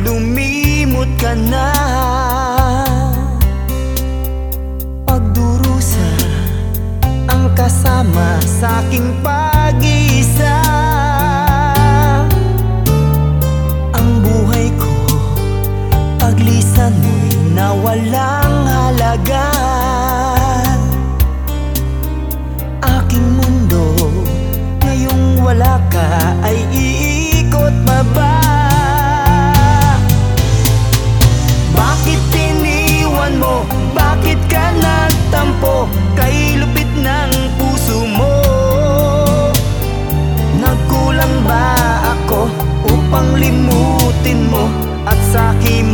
lumimot ka na. Pagdurusa ang kasama sa aking pag-iisa. Ang buhay ko paglisan mo'y nawalang halaga. Mo At sa aking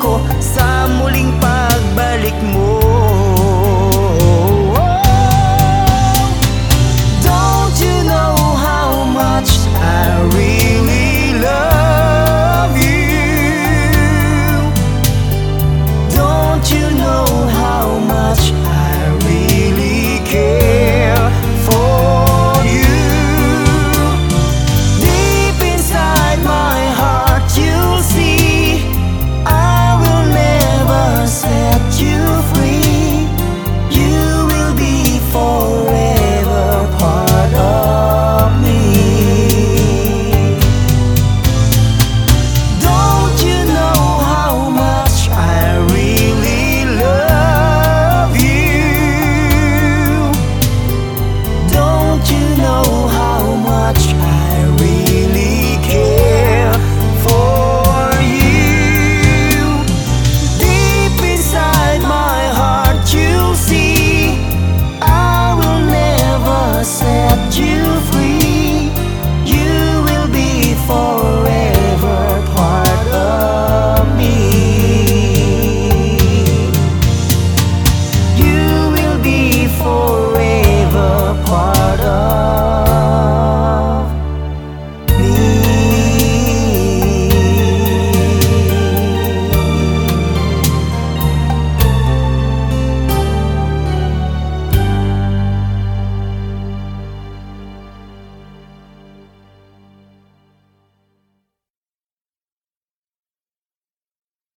ko sa muling pagbalik mo.